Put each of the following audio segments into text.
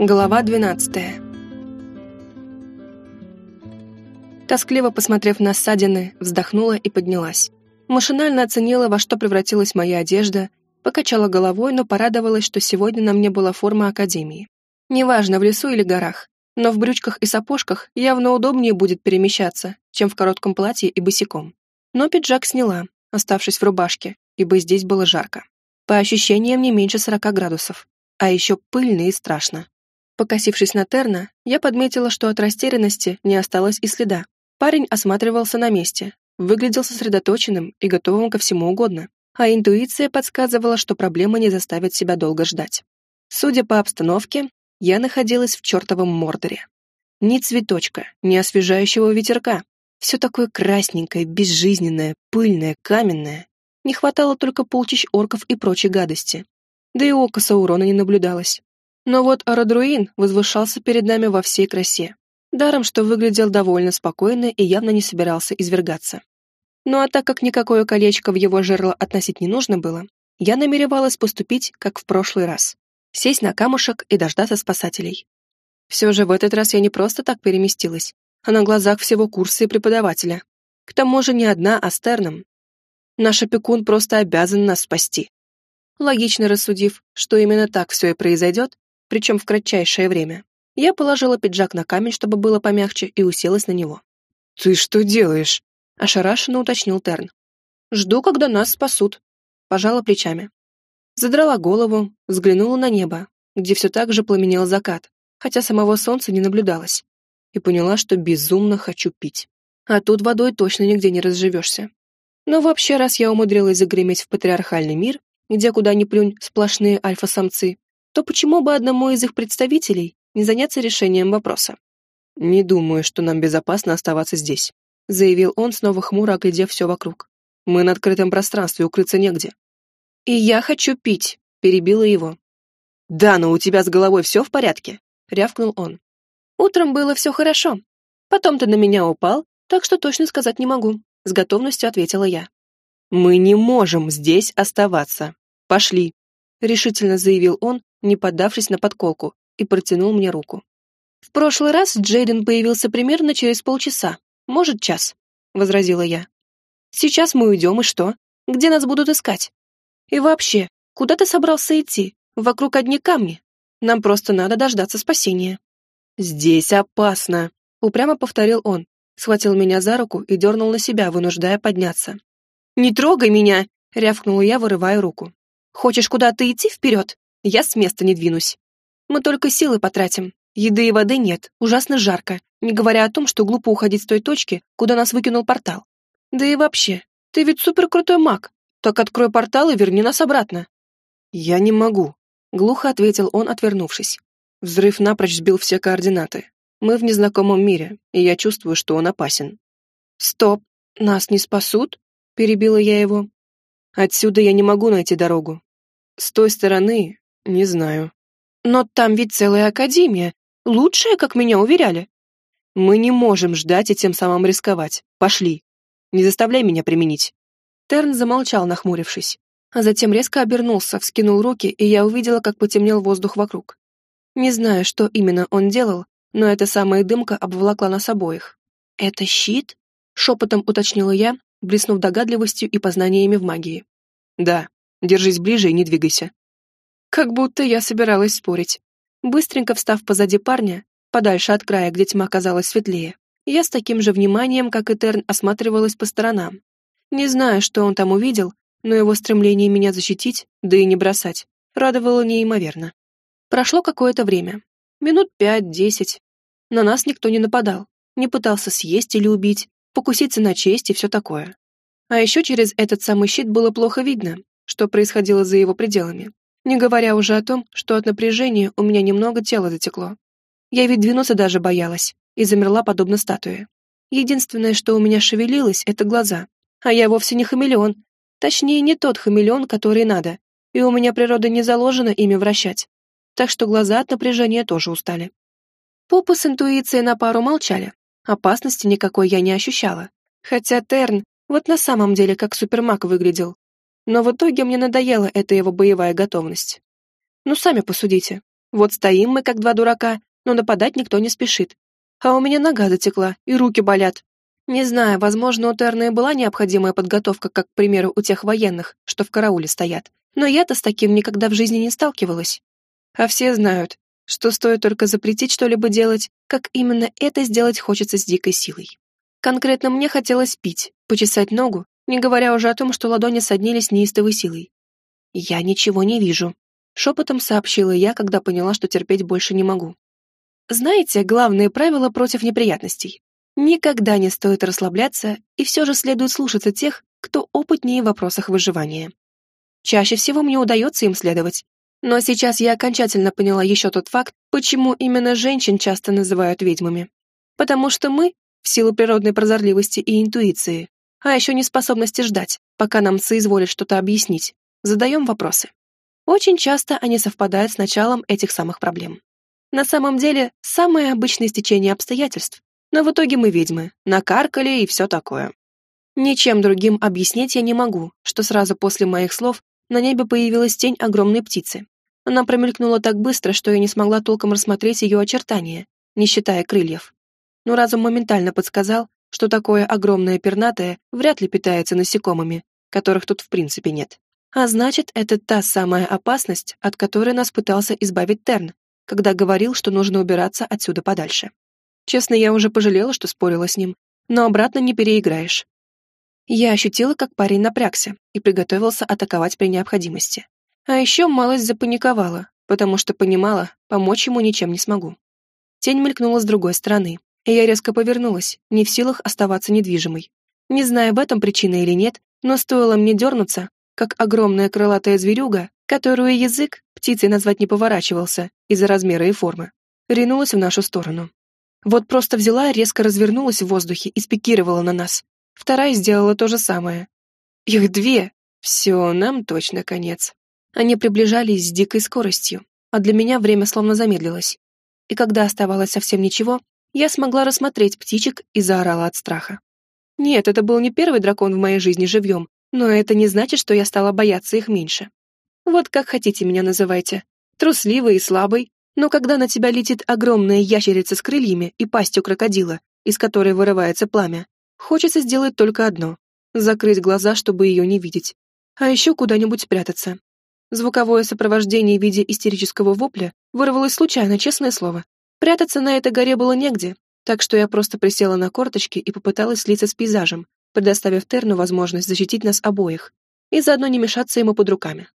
Глава 12 Тоскливо посмотрев на ссадины, вздохнула и поднялась. Машинально оценила, во что превратилась моя одежда, покачала головой, но порадовалась, что сегодня на мне была форма академии. Неважно, в лесу или горах, но в брючках и сапожках явно удобнее будет перемещаться, чем в коротком платье и босиком. Но пиджак сняла, оставшись в рубашке, ибо здесь было жарко. По ощущениям не меньше 40 градусов, а еще пыльно и страшно. Покосившись на Терна, я подметила, что от растерянности не осталось и следа. Парень осматривался на месте, выглядел сосредоточенным и готовым ко всему угодно, а интуиция подсказывала, что проблема не заставит себя долго ждать. Судя по обстановке, я находилась в чертовом Мордоре. Ни цветочка, ни освежающего ветерка. Все такое красненькое, безжизненное, пыльное, каменное. Не хватало только полчищ орков и прочей гадости. Да и ока Саурона не наблюдалось. Но вот Арадруин возвышался перед нами во всей красе. Даром, что выглядел довольно спокойно и явно не собирался извергаться. Ну а так как никакое колечко в его жерло относить не нужно было, я намеревалась поступить, как в прошлый раз сесть на камушек и дождаться спасателей. Все же в этот раз я не просто так переместилась, а на глазах всего курса и преподавателя. К тому же не одна, а с Терном. Наш опекун просто обязан нас спасти. Логично рассудив, что именно так все и произойдет, причем в кратчайшее время, я положила пиджак на камень, чтобы было помягче, и уселась на него. «Ты что делаешь?» — ошарашенно уточнил Терн. «Жду, когда нас спасут», — пожала плечами. Задрала голову, взглянула на небо, где все так же пламенел закат, хотя самого солнца не наблюдалось, и поняла, что безумно хочу пить. А тут водой точно нигде не разживешься. Но вообще, раз я умудрилась загреметь в патриархальный мир, где куда ни плюнь сплошные альфа-самцы, то почему бы одному из их представителей не заняться решением вопроса? «Не думаю, что нам безопасно оставаться здесь», заявил он, снова хмуро оглядев все вокруг. «Мы на открытом пространстве, укрыться негде. «И я хочу пить», — перебила его. «Да, но у тебя с головой все в порядке?» — рявкнул он. «Утром было все хорошо. Потом ты на меня упал, так что точно сказать не могу», — с готовностью ответила я. «Мы не можем здесь оставаться. Пошли», — решительно заявил он, не поддавшись на подколку, и протянул мне руку. «В прошлый раз Джейден появился примерно через полчаса, может, час», — возразила я. «Сейчас мы уйдем, и что? Где нас будут искать?» И вообще, куда ты собрался идти? Вокруг одни камни. Нам просто надо дождаться спасения». «Здесь опасно», — упрямо повторил он, схватил меня за руку и дернул на себя, вынуждая подняться. «Не трогай меня!» — рявкнула я, вырывая руку. «Хочешь куда-то идти вперед? Я с места не двинусь. Мы только силы потратим. Еды и воды нет, ужасно жарко, не говоря о том, что глупо уходить с той точки, куда нас выкинул портал. Да и вообще, ты ведь суперкрутой маг, так открой портал и верни нас обратно». «Я не могу», — глухо ответил он, отвернувшись. Взрыв напрочь сбил все координаты. Мы в незнакомом мире, и я чувствую, что он опасен. «Стоп! Нас не спасут?» — перебила я его. «Отсюда я не могу найти дорогу. С той стороны не знаю». «Но там ведь целая академия. Лучшая, как меня уверяли». «Мы не можем ждать и тем самым рисковать. Пошли. Не заставляй меня применить». Терн замолчал, нахмурившись, а затем резко обернулся, вскинул руки, и я увидела, как потемнел воздух вокруг. Не знаю, что именно он делал, но эта самая дымка обволокла нас обоих. «Это щит?» — шепотом уточнила я, блеснув догадливостью и познаниями в магии. «Да, держись ближе и не двигайся». Как будто я собиралась спорить. Быстренько встав позади парня, подальше от края, где тьма казалась светлее, я с таким же вниманием, как и Терн, осматривалась по сторонам, не знаю, что он там увидел, но его стремление меня защитить, да и не бросать, радовало неимоверно. Прошло какое-то время. Минут пять-десять. На нас никто не нападал, не пытался съесть или убить, покуситься на честь и все такое. А еще через этот самый щит было плохо видно, что происходило за его пределами, не говоря уже о том, что от напряжения у меня немного тело затекло. Я ведь двинуться даже боялась и замерла подобно статуе. Единственное, что у меня шевелилось, это глаза, а я вовсе не хамелеон. Точнее, не тот хамелеон, который надо. И у меня природа не заложена ими вращать. Так что глаза от напряжения тоже устали. Попа с интуицией на пару молчали. Опасности никакой я не ощущала. Хотя Терн вот на самом деле как супермаг выглядел. Но в итоге мне надоела эта его боевая готовность. Ну, сами посудите. Вот стоим мы, как два дурака, но нападать никто не спешит. А у меня нога затекла, и руки болят. Не знаю, возможно, у Терна и была необходимая подготовка, как, к примеру, у тех военных, что в карауле стоят. Но я-то с таким никогда в жизни не сталкивалась. А все знают, что стоит только запретить что-либо делать, как именно это сделать хочется с дикой силой. Конкретно мне хотелось пить, почесать ногу, не говоря уже о том, что ладони соднились неистовой силой. «Я ничего не вижу», — шепотом сообщила я, когда поняла, что терпеть больше не могу. Знаете, главное правило против неприятностей. Никогда не стоит расслабляться, и все же следует слушаться тех, кто опытнее в вопросах выживания. Чаще всего мне удается им следовать, но сейчас я окончательно поняла еще тот факт, почему именно женщин часто называют ведьмами. Потому что мы, в силу природной прозорливости и интуиции, а еще неспособности ждать, пока нам соизволят что-то объяснить, задаем вопросы. Очень часто они совпадают с началом этих самых проблем. На самом деле, самое обычное стечение обстоятельств, но в итоге мы ведьмы, накаркали и все такое. Ничем другим объяснить я не могу, что сразу после моих слов на небе появилась тень огромной птицы. Она промелькнула так быстро, что я не смогла толком рассмотреть ее очертания, не считая крыльев. Но разум моментально подсказал, что такое огромное пернатое вряд ли питается насекомыми, которых тут в принципе нет. А значит, это та самая опасность, от которой нас пытался избавить Терн, когда говорил, что нужно убираться отсюда подальше. Честно, я уже пожалела, что спорила с ним, но обратно не переиграешь. Я ощутила, как парень напрягся и приготовился атаковать при необходимости. А еще малость запаниковала, потому что понимала, помочь ему ничем не смогу. Тень мелькнула с другой стороны, и я резко повернулась, не в силах оставаться недвижимой. Не зная, в этом причина или нет, но стоило мне дернуться, как огромная крылатая зверюга, которую язык птицей назвать не поворачивался из-за размера и формы, ринулась в нашу сторону. Вот просто взяла, резко развернулась в воздухе и спикировала на нас, Вторая сделала то же самое. Их две. Все, нам точно конец. Они приближались с дикой скоростью, а для меня время словно замедлилось. И когда оставалось совсем ничего, я смогла рассмотреть птичек и заорала от страха. Нет, это был не первый дракон в моей жизни живьем, но это не значит, что я стала бояться их меньше. Вот как хотите меня называйте. Трусливый и слабый, но когда на тебя летит огромная ящерица с крыльями и пастью крокодила, из которой вырывается пламя, Хочется сделать только одно — закрыть глаза, чтобы ее не видеть. А еще куда-нибудь спрятаться. Звуковое сопровождение в виде истерического вопля вырвалось случайно, честное слово. Прятаться на этой горе было негде, так что я просто присела на корточки и попыталась слиться с пейзажем, предоставив Терну возможность защитить нас обоих и заодно не мешаться ему под руками.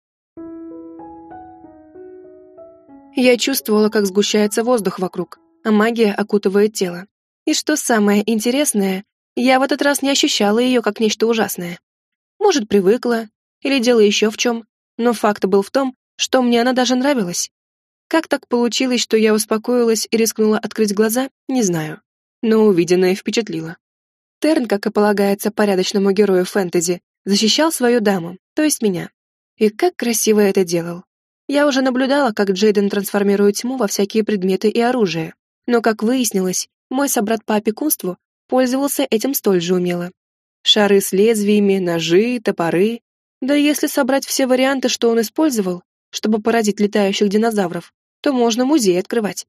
Я чувствовала, как сгущается воздух вокруг, а магия окутывает тело. И что самое интересное, я в этот раз не ощущала ее как нечто ужасное. Может, привыкла, или дело еще в чем, но факт был в том, что мне она даже нравилась. Как так получилось, что я успокоилась и рискнула открыть глаза, не знаю. Но увиденное впечатлило. Терн, как и полагается порядочному герою фэнтези, защищал свою даму, то есть меня. И как красиво это делал. Я уже наблюдала, как Джейден трансформирует тьму во всякие предметы и оружие. Но, как выяснилось, мой собрат по опекунству пользовался этим столь же умело. Шары с лезвиями, ножи, топоры. Да если собрать все варианты, что он использовал, чтобы поразить летающих динозавров, то можно музей открывать.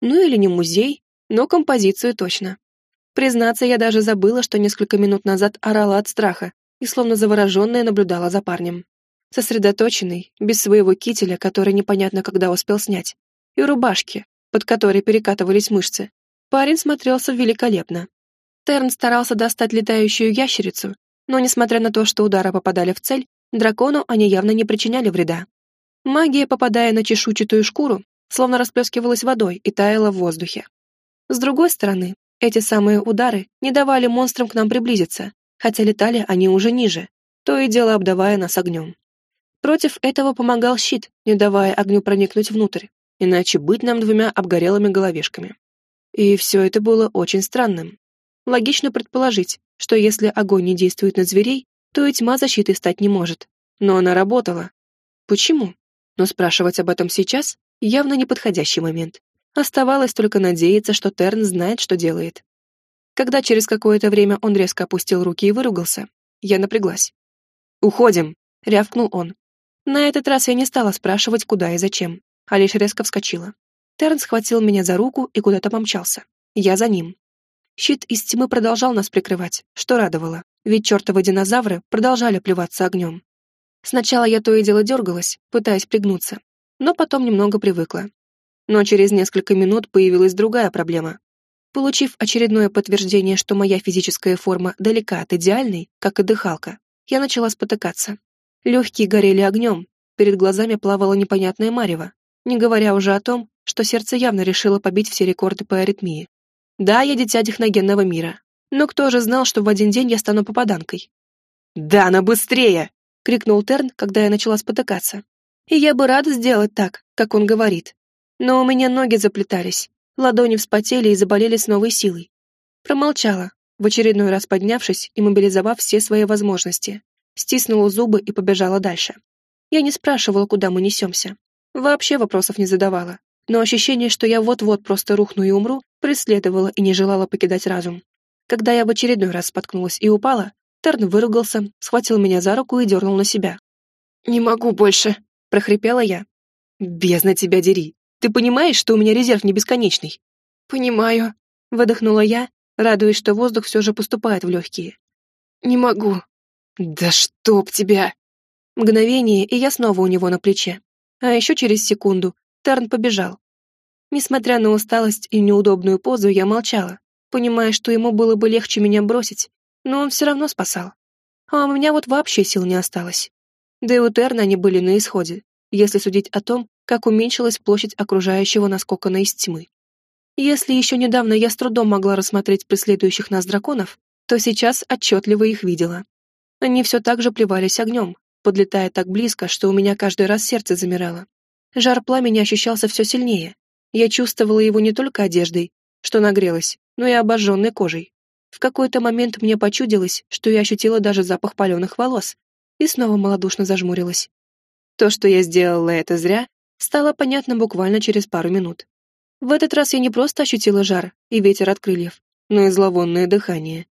Ну или не музей, но композицию точно. Признаться, я даже забыла, что несколько минут назад орала от страха и словно завороженная наблюдала за парнем. Сосредоточенный, без своего кителя, который непонятно когда успел снять, и рубашки, под которой перекатывались мышцы. Парень смотрелся великолепно. Терн старался достать летающую ящерицу, но, несмотря на то, что удары попадали в цель, дракону они явно не причиняли вреда. Магия, попадая на чешуйчатую шкуру, словно расплескивалась водой и таяла в воздухе. С другой стороны, эти самые удары не давали монстрам к нам приблизиться, хотя летали они уже ниже, то и дело обдавая нас огнем. Против этого помогал щит, не давая огню проникнуть внутрь, иначе быть нам двумя обгорелыми головешками. И все это было очень странным. Логично предположить, что если огонь не действует на зверей, то и тьма защитой стать не может. Но она работала. Почему? Но спрашивать об этом сейчас явно неподходящий момент. Оставалось только надеяться, что Терн знает, что делает. Когда через какое-то время он резко опустил руки и выругался, я напряглась. «Уходим!» — рявкнул он. На этот раз я не стала спрашивать, куда и зачем, а лишь резко вскочила. Терн схватил меня за руку и куда-то помчался. Я за ним. Щит из тьмы продолжал нас прикрывать, что радовало, ведь чертовы динозавры продолжали плеваться огнем. Сначала я то и дело дергалась, пытаясь пригнуться, но потом немного привыкла. Но через несколько минут появилась другая проблема. Получив очередное подтверждение, что моя физическая форма далека от идеальной, как и дыхалка, я начала спотыкаться. Легкие горели огнем, перед глазами плавало непонятное марево, не говоря уже о том, что сердце явно решило побить все рекорды по аритмии. Да, я дитя техногенного мира, но кто же знал, что в один день я стану попаданкой? «Да, на быстрее!» — крикнул Терн, когда я начала спотыкаться. И я бы рада сделать так, как он говорит. Но у меня ноги заплетались, ладони вспотели и заболели с новой силой. Промолчала, в очередной раз поднявшись и мобилизовав все свои возможности. Стиснула зубы и побежала дальше. Я не спрашивала, куда мы несемся. Вообще вопросов не задавала но ощущение, что я вот-вот просто рухну и умру, преследовало и не желало покидать разум. Когда я в очередной раз споткнулась и упала, Терн выругался, схватил меня за руку и дернул на себя. «Не могу больше», — прохрипела я. «Бездна тебя дери! Ты понимаешь, что у меня резерв не бесконечный?» «Понимаю», — выдохнула я, радуясь, что воздух все же поступает в легкие. «Не могу». «Да чтоб тебя!» Мгновение, и я снова у него на плече. А еще через секунду Терн побежал. Несмотря на усталость и неудобную позу, я молчала, понимая, что ему было бы легче меня бросить, но он все равно спасал. А у меня вот вообще сил не осталось. Да и у Терна они были на исходе, если судить о том, как уменьшилась площадь окружающего наскока на из тьмы. Если еще недавно я с трудом могла рассмотреть преследующих нас драконов, то сейчас отчетливо их видела. Они все так же плевались огнем, подлетая так близко, что у меня каждый раз сердце замирало. Жар пламени ощущался все сильнее. Я чувствовала его не только одеждой, что нагрелась, но и обожженной кожей. В какой-то момент мне почудилось, что я ощутила даже запах паленых волос, и снова малодушно зажмурилась. То, что я сделала это зря, стало понятно буквально через пару минут. В этот раз я не просто ощутила жар и ветер от крыльев, но и зловонное дыхание.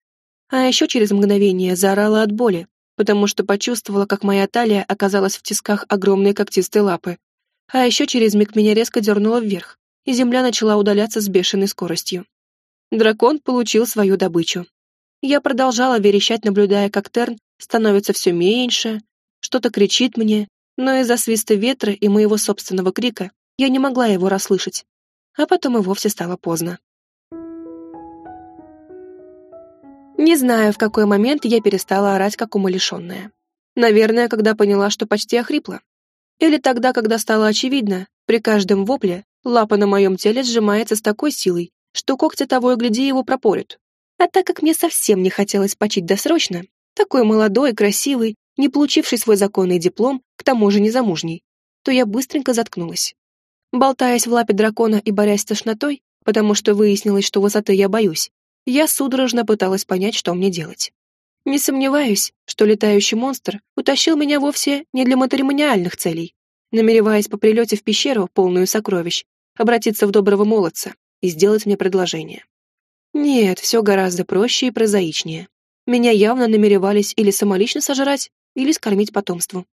А еще через мгновение заорала от боли, потому что почувствовала, как моя талия оказалась в тисках огромной когтистой лапы, а еще через миг меня резко дернуло вверх, и земля начала удаляться с бешеной скоростью. Дракон получил свою добычу. Я продолжала верещать, наблюдая, как Терн становится все меньше, что-то кричит мне, но из-за свиста ветра и моего собственного крика я не могла его расслышать. А потом и вовсе стало поздно. Не знаю, в какой момент я перестала орать, как умалишенная. Наверное, когда поняла, что почти охрипла. Или тогда, когда стало очевидно, при каждом вопле лапа на моем теле сжимается с такой силой, что когти того и гляди его пропорят. А так как мне совсем не хотелось почить досрочно, такой молодой, красивый, не получивший свой законный диплом, к тому же незамужний, то я быстренько заткнулась. Болтаясь в лапе дракона и борясь с тошнотой, потому что выяснилось, что высоты я боюсь, я судорожно пыталась понять, что мне делать. Не сомневаюсь, что летающий монстр утащил меня вовсе не для матримониальных целей, намереваясь по прилете в пещеру, полную сокровищ, обратиться в доброго молодца и сделать мне предложение. Нет, все гораздо проще и прозаичнее. Меня явно намеревались или самолично сожрать, или скормить потомству.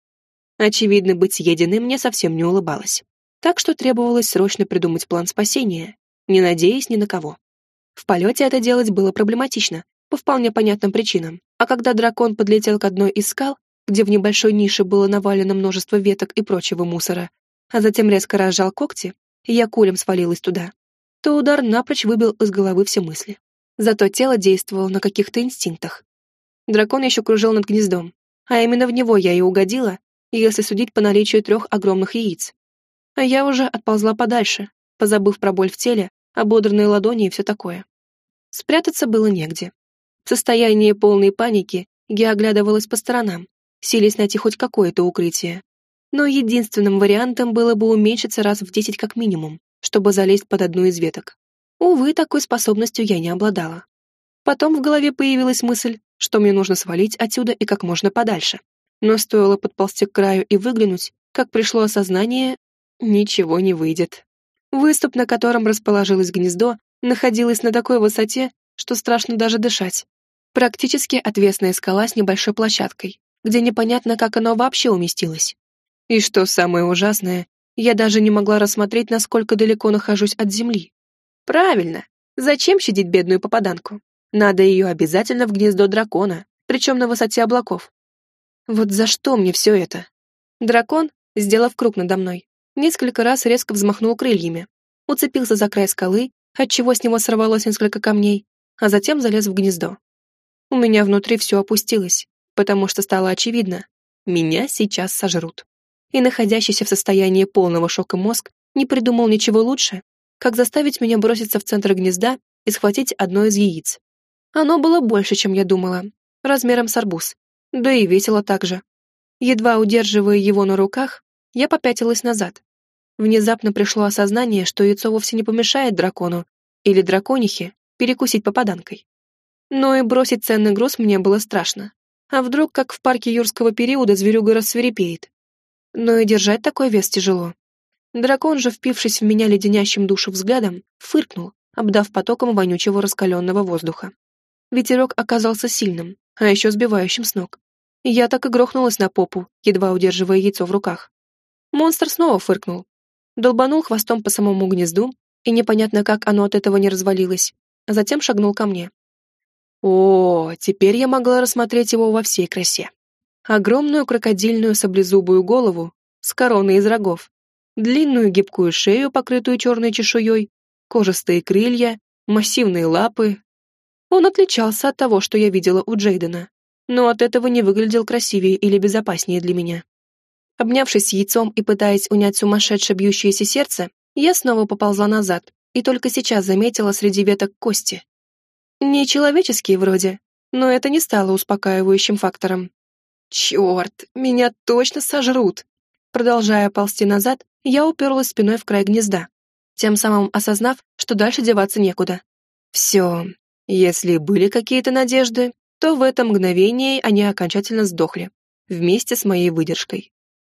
Очевидно, быть съеденной мне совсем не улыбалось. Так что требовалось срочно придумать план спасения, не надеясь ни на кого. В полете это делать было проблематично, по вполне понятным причинам. А когда дракон подлетел к одной из скал, где в небольшой нише было навалено множество веток и прочего мусора, а затем резко разжал когти, я кулем свалилась туда, то удар напрочь выбил из головы все мысли. Зато тело действовало на каких-то инстинктах. Дракон еще кружил над гнездом, а именно в него я и угодила, если судить по наличию трех огромных яиц. А я уже отползла подальше, позабыв про боль в теле, ободранные ладони и все такое. Спрятаться было негде. В состоянии полной паники я оглядывалась по сторонам, силясь найти хоть какое-то укрытие. Но единственным вариантом было бы уменьшиться раз в десять как минимум, чтобы залезть под одну из веток. Увы, такой способностью я не обладала. Потом в голове появилась мысль, что мне нужно свалить отсюда и как можно подальше. Но стоило подползти к краю и выглянуть, как пришло осознание, ничего не выйдет. Выступ, на котором расположилось гнездо, находилось на такой высоте, что страшно даже дышать. Практически отвесная скала с небольшой площадкой, где непонятно, как оно вообще уместилось. И что самое ужасное, Я даже не могла рассмотреть, насколько далеко нахожусь от земли. Правильно. Зачем щадить бедную попаданку? Надо ее обязательно в гнездо дракона, причем на высоте облаков. Вот за что мне все это? Дракон, сделав круг надо мной, несколько раз резко взмахнул крыльями, уцепился за край скалы, отчего с него сорвалось несколько камней, а затем залез в гнездо. У меня внутри все опустилось, потому что стало очевидно, меня сейчас сожрут. И находящийся в состоянии полного шока мозг не придумал ничего лучше, как заставить меня броситься в центр гнезда и схватить одно из яиц. Оно было больше, чем я думала, размером с арбуз, да и весело так же. Едва удерживая его на руках, я попятилась назад. Внезапно пришло осознание, что яйцо вовсе не помешает дракону или драконихе перекусить попаданкой. Но и бросить ценный груз мне было страшно. А вдруг, как в парке юрского периода, зверюга рассверепеет? Но и держать такой вес тяжело. Дракон же, впившись в меня леденящим душу взглядом, фыркнул, обдав потоком вонючего раскаленного воздуха. Ветерок оказался сильным, а еще сбивающим с ног. Я так и грохнулась на попу, едва удерживая яйцо в руках. Монстр снова фыркнул. Долбанул хвостом по самому гнезду, и непонятно, как оно от этого не развалилось, а затем шагнул ко мне. О, теперь я могла рассмотреть его во всей красе. Огромную крокодильную саблезубую голову с короной из рогов, длинную гибкую шею, покрытую черной чешуей, кожистые крылья, массивные лапы. Он отличался от того, что я видела у Джейдена, но от этого не выглядел красивее или безопаснее для меня. Обнявшись с яйцом и пытаясь унять сумасшедшее бьющееся сердце, я снова поползла назад и только сейчас заметила среди веток кости. Не человеческие вроде, но это не стало успокаивающим фактором. Черт, меня точно сожрут. Продолжая ползти назад, я уперлась спиной в край гнезда, тем самым осознав, что дальше деваться некуда. Все, если были какие-то надежды, то в это мгновение они окончательно сдохли, вместе с моей выдержкой.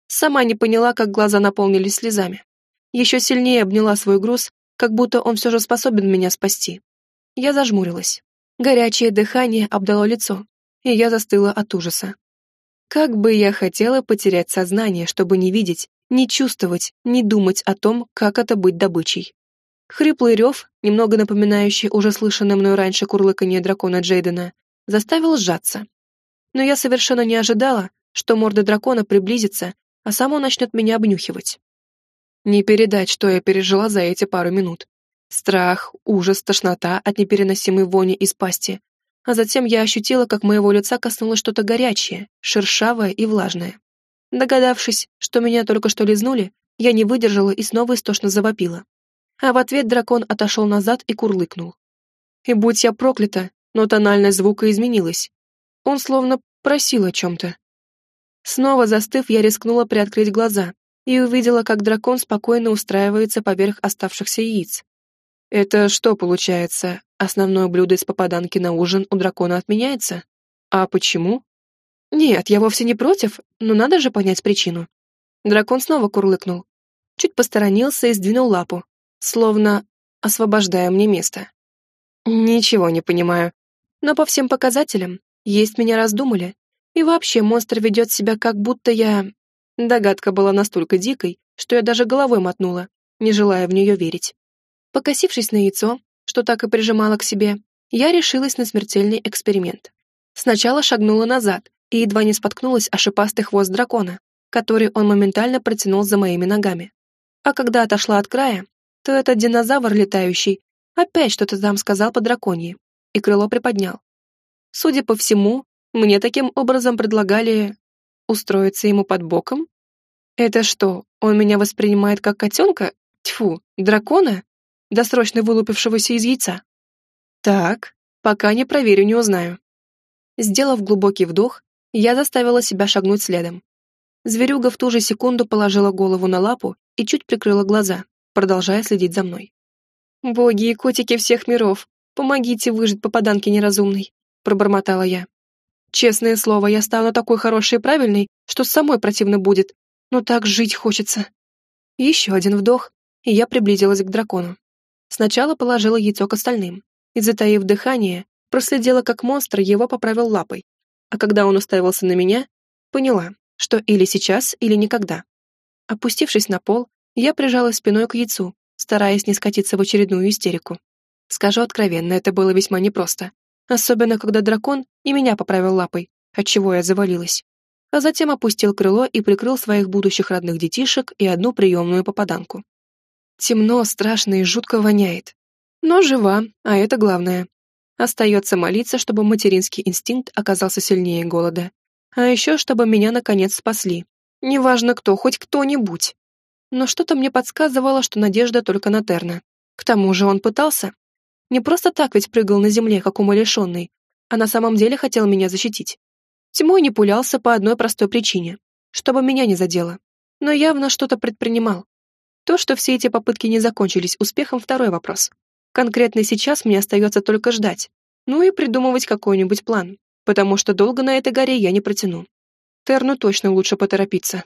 Сама не поняла, как глаза наполнились слезами. Еще сильнее обняла свой груз, как будто он все же способен меня спасти. Я зажмурилась. Горячее дыхание обдало лицо, и я застыла от ужаса. Как бы я хотела потерять сознание, чтобы не видеть, не чувствовать, не думать о том, как это быть добычей. Хриплый рев, немного напоминающий уже слышанное мной раньше курлыканье дракона Джейдена, заставил сжаться. Но я совершенно не ожидала, что морда дракона приблизится, а сам он начнет меня обнюхивать. Не передать, что я пережила за эти пару минут. Страх, ужас, тошнота от непереносимой вони из пасти, а затем я ощутила, как моего лица коснулось что-то горячее, шершавое и влажное. Догадавшись, что меня только что лизнули, я не выдержала и снова истошно завопила. А в ответ дракон отошел назад и курлыкнул. И будь я проклята, но тональность звука изменилась. Он словно просил о чем-то. Снова застыв, я рискнула приоткрыть глаза и увидела, как дракон спокойно устраивается поверх оставшихся яиц. Это что получается, основное блюдо из попаданки на ужин у дракона отменяется? А почему? Нет, я вовсе не против, но надо же понять причину. Дракон снова курлыкнул. Чуть посторонился и сдвинул лапу, словно освобождая мне место. Ничего не понимаю. Но по всем показателям, есть меня раздумали. И вообще монстр ведет себя как будто я... Догадка была настолько дикой, что я даже головой мотнула, не желая в нее верить. Покосившись на яйцо, что так и прижимала к себе, я решилась на смертельный эксперимент. Сначала шагнула назад и едва не споткнулась о шипастый хвост дракона, который он моментально протянул за моими ногами. А когда отошла от края, то этот динозавр летающий опять что-то там сказал по драконьи, и крыло приподнял. Судя по всему, мне таким образом предлагали устроиться ему под боком? Это что, он меня воспринимает как котенка? Тьфу, дракона? Досрочно вылупившегося из яйца. Так, пока не проверю, не узнаю. Сделав глубокий вдох, я заставила себя шагнуть следом. Зверюга в ту же секунду положила голову на лапу и чуть прикрыла глаза, продолжая следить за мной. «Боги и котики всех миров, помогите выжить попаданке неразумной», пробормотала я. «Честное слово, я стану такой хорошей и правильной, что самой противно будет, но так жить хочется». Еще один вдох, и я приблизилась к дракону. Сначала положила яйцо к остальным и, затаив дыхание, проследила, как монстр его поправил лапой. А когда он уставился на меня, поняла, что или сейчас, или никогда. Опустившись на пол, Я прижалась спиной к яйцу, стараясь не скатиться в очередную истерику. Скажу откровенно, это было весьма непросто. Особенно, когда дракон и меня поправил лапой, отчего я завалилась. А затем опустил крыло и прикрыл своих будущих родных детишек и одну приемную попаданку. Темно, страшно и жутко воняет. Но жива, а это главное. Остается молиться, чтобы материнский инстинкт оказался сильнее голода. А еще, чтобы меня наконец спасли. Неважно кто, хоть кто-нибудь. Но что-то мне подсказывало, что надежда только на Терна. К тому же он пытался. Не просто так ведь прыгал на земле, как умалишенный, а на самом деле хотел меня защитить. Тьмой не пулялся по одной простой причине, чтобы меня не задело. Но явно что-то предпринимал. То, что все эти попытки не закончились успехом, второй вопрос. Конкретно сейчас мне остается только ждать. Ну и придумывать какой-нибудь план, потому что долго на этой горе я не протяну. Терну точно лучше поторопиться.